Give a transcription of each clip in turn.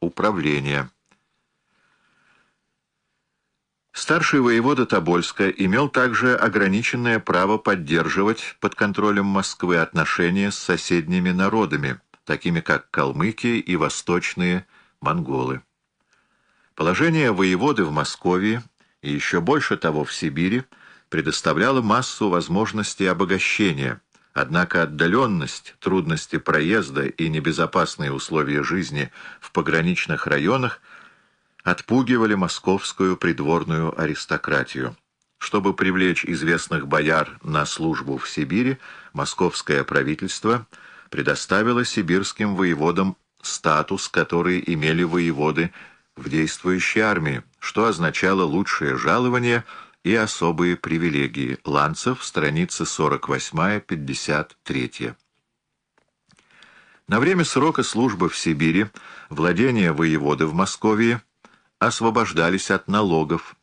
управления. Старший воевода Тобольска имел также ограниченное право поддерживать под контролем Москвы отношения с соседними народами, такими как калмыки и восточные монголы. Положение воеводы в Москве и еще больше того в Сибири предоставляло массу возможностей обогащения, однако отдаленность, трудности проезда и небезопасные условия жизни в пограничных районах отпугивали московскую придворную аристократию. Чтобы привлечь известных бояр на службу в Сибири, московское правительство предоставило сибирским воеводам статус, который имели воеводы в действующей армии, что означало лучшее жалование и особые привилегии. Ланцев, страница 48-53. На время срока службы в Сибири владения воеводы в Москве освобождались от налогов.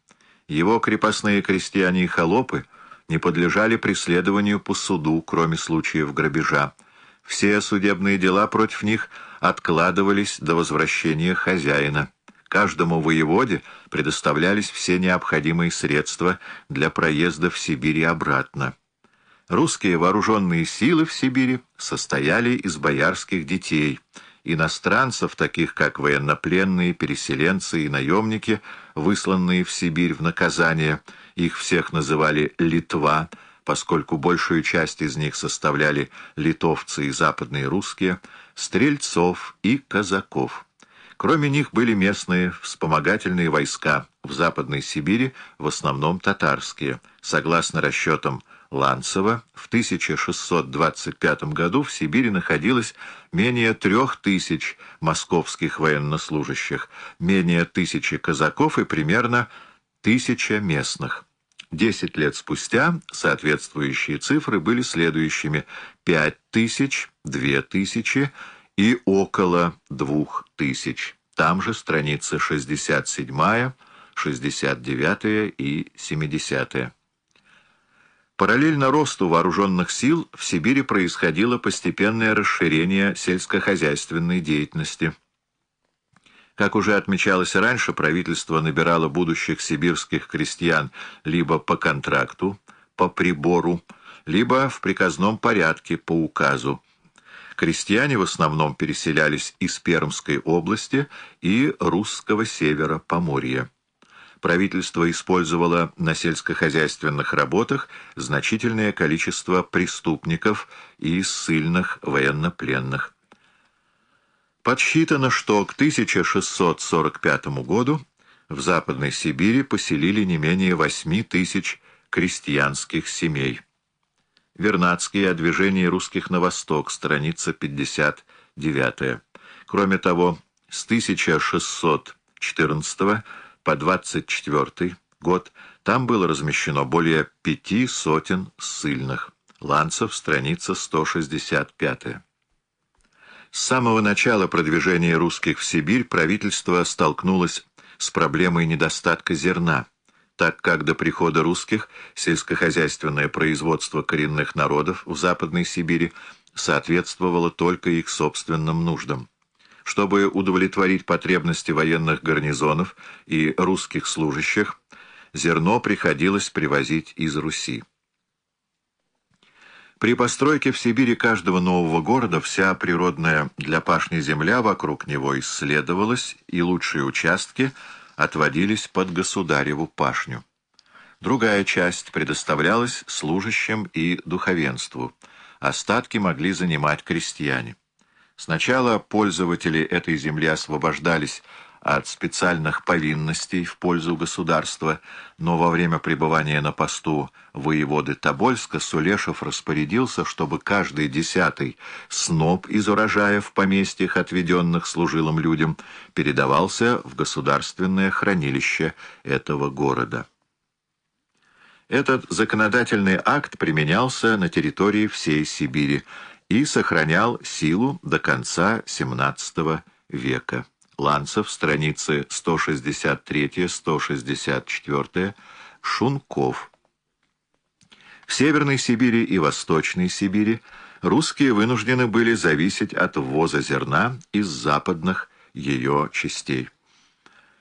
Его крепостные крестьяне и холопы не подлежали преследованию по суду, кроме случаев грабежа. Все судебные дела против них откладывались до возвращения хозяина. Каждому воеводе предоставлялись все необходимые средства для проезда в Сибирь и обратно. Русские вооруженные силы в Сибири состояли из боярских детей – иностранцев, таких как военнопленные, переселенцы и наемники, высланные в Сибирь в наказание. Их всех называли «Литва», поскольку большую часть из них составляли литовцы и западные русские, стрельцов и казаков. Кроме них были местные вспомогательные войска в Западной Сибири, в основном татарские. Согласно расчетам Ланцева, в 1625 году в Сибири находилось менее трех тысяч московских военнослужащих, менее тысячи казаков и примерно тысяча местных. Десять лет спустя соответствующие цифры были следующими – пять тысяч, две тысячи и около двух тысяч. Там же страницы 67, 69 и 70. Параллельно росту вооруженных сил в Сибири происходило постепенное расширение сельскохозяйственной деятельности. Как уже отмечалось раньше, правительство набирало будущих сибирских крестьян либо по контракту, по прибору, либо в приказном порядке, по указу. Крестьяне в основном переселялись из Пермской области и русского севера Поморья правительство использовало на сельскохозяйственных работах значительное количество преступников и ссыльных военнопленных. Подсчитано, что к 1645 году в Западной Сибири поселили не менее 8 тысяч крестьянских семей. Вернадский о движении русских на восток, страница 59. Кроме того, с 1614 года по 24 год там было размещено более пяти сотен ссыльных. Ланцев, страница 165. С самого начала продвижения русских в Сибирь правительство столкнулось с проблемой недостатка зерна, так как до прихода русских сельскохозяйственное производство коренных народов в Западной Сибири соответствовало только их собственным нуждам. Чтобы удовлетворить потребности военных гарнизонов и русских служащих, зерно приходилось привозить из Руси. При постройке в Сибири каждого нового города вся природная для пашни земля вокруг него исследовалась, и лучшие участки отводились под государеву пашню. Другая часть предоставлялась служащим и духовенству. Остатки могли занимать крестьяне. Сначала пользователи этой земли освобождались от специальных повинностей в пользу государства, но во время пребывания на посту воеводы Тобольска Сулешев распорядился, чтобы каждый десятый сноп из урожая в поместьях, отведенных служилым людям, передавался в государственное хранилище этого города. Этот законодательный акт применялся на территории всей Сибири, и сохранял силу до конца XVII века. Ланцев, страницы 163-164, Шунков. В Северной Сибири и Восточной Сибири русские вынуждены были зависеть от ввоза зерна из западных ее частей.